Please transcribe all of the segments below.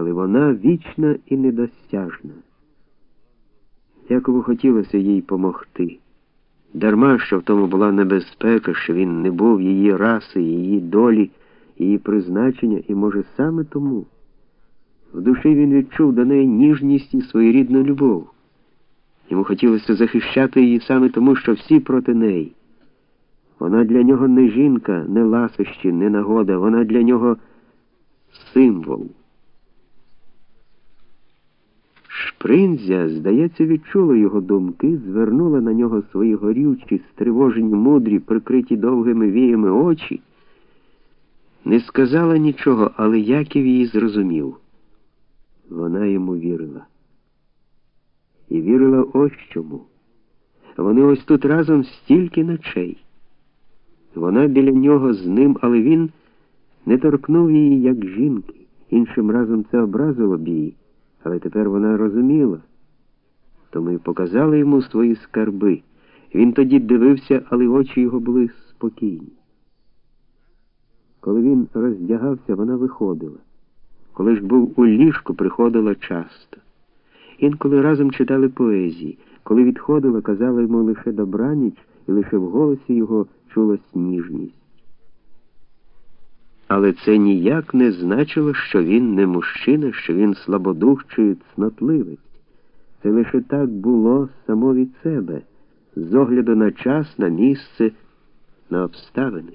але вона вічна і недосяжна. Якову хотілося їй помогти. Дарма, що в тому була небезпека, що він не був її раси, її долі, її призначення, і, може, саме тому в душі він відчув до неї ніжність і своєрідну любов. Йому хотілося захищати її саме тому, що всі проти неї. Вона для нього не жінка, не ласощі, не нагода, вона для нього символ. Шпринзя, здається, відчула його думки, звернула на нього свої горючі, стривожені, мудрі, прикриті довгими віями очі, не сказала нічого, але Яків її зрозумів. Вона йому вірила. І вірила ось чому. Вони ось тут разом стільки ночей. Вона біля нього з ним, але він не торкнув її, як жінки. Іншим разом це образило б її, але тепер вона розуміла. Тому й показала йому свої скарби. Він тоді дивився, але очі його були спокійні. Коли він роздягався, вона виходила. Коли ж був у ліжку, приходила часто. Інколи разом читали поезії. Коли відходила, казала йому лише добраніч, і лише в голосі його чулась ніжність. Але це ніяк не значило, що він не мужчина, що він слабодух чи цнотливець. Це лише так було само від себе, з огляду на час, на місце, на обставини.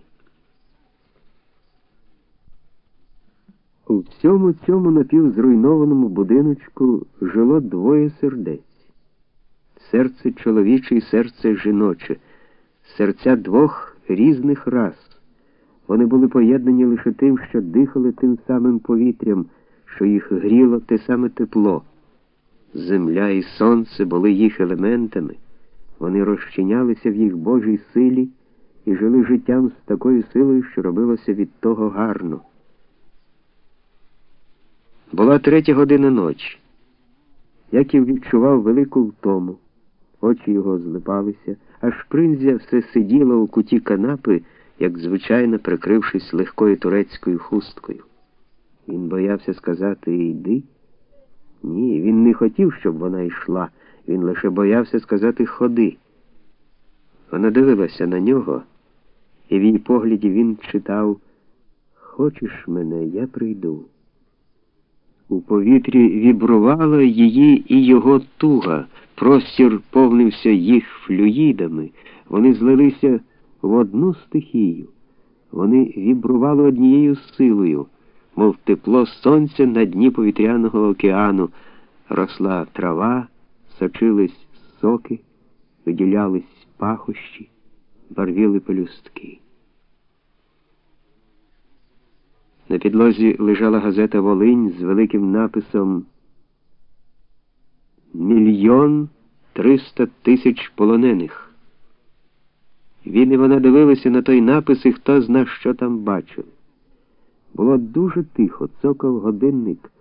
У всьому цьому напівзруйнованому будиночку жило двоє сердець. Серце чоловіче і серце жіноче, серця двох різних рас. Вони були поєднані лише тим, що дихали тим самим повітрям, що їх гріло те саме тепло. Земля і сонце були їх елементами, вони розчинялися в їх Божій силі і жили життям з такою силою, що робилося від того гарно. Була третя година ночі. Яків відчував велику втому, очі його злипалися, а шпринзя все сиділа у куті канапи, як звичайно, прикрившись легкою турецькою хусткою. Він боявся сказати йди. Ні, він не хотів, щоб вона йшла, він лише боявся сказати ходи. Вона дивилася на нього, і в її погляді він читав Хочеш мене, я прийду. У повітрі вібрувала її і його туга, простір повнився їх флюїдами, вони злилися в одну стихію. Вони вібрували однією силою, мов тепло сонця на дні повітряного океану, росла трава, сочились соки, виділялись пахощі, барвіли пелюстки. На підлозі лежала газета Волинь з великим написом Мільйон триста тисяч полонених. Він і вона дивилися на той напис і хто зна, що там бачили. Було дуже тихо, цокав годинник,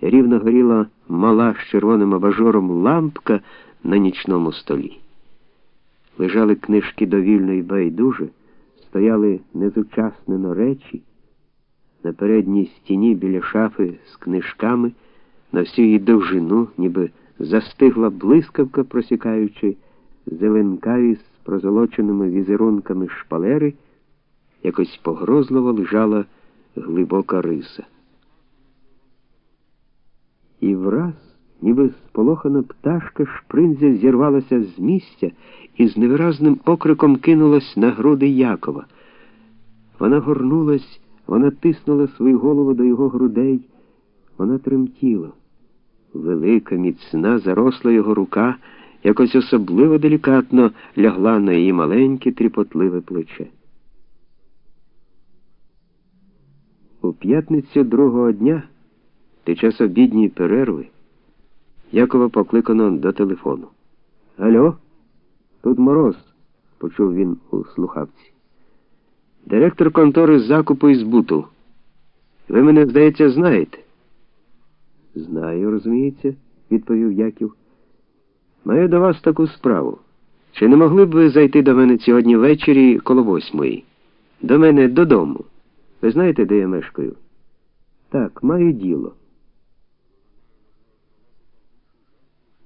рівно горіла мала з червоним абажором лампка на нічному столі. Лежали книжки довільно і байдуже, стояли незучаснено речі. На передній стіні біля шафи з книжками на всю її довжину, ніби застигла блискавка, просікаючи зеленкаві з прозолоченими візерунками шпалери, якось погрозливо лежала глибока риса. І враз, ніби сполохана пташка, шпринзя зірвалася з місця і з невиразним окриком кинулась на груди Якова. Вона горнулась. Вона тиснула свою голову до його грудей, вона тремтіла. Велика, міцна, заросла його рука, якось особливо делікатно лягла на її маленьке тріпотливе плече. У п'ятницю другого дня, під час обідньої перерви, Якова покликано до телефону. Алло, тут мороз, почув він у слухавці. Директор контори закупу і збуту. Ви мене, здається, знаєте? Знаю, розуміється, відповів Яків. Маю до вас таку справу. Чи не могли б ви зайти до мене сьогодні ввечері коло восьмої? До мене додому. Ви знаєте, де я мешкаю? Так, маю діло.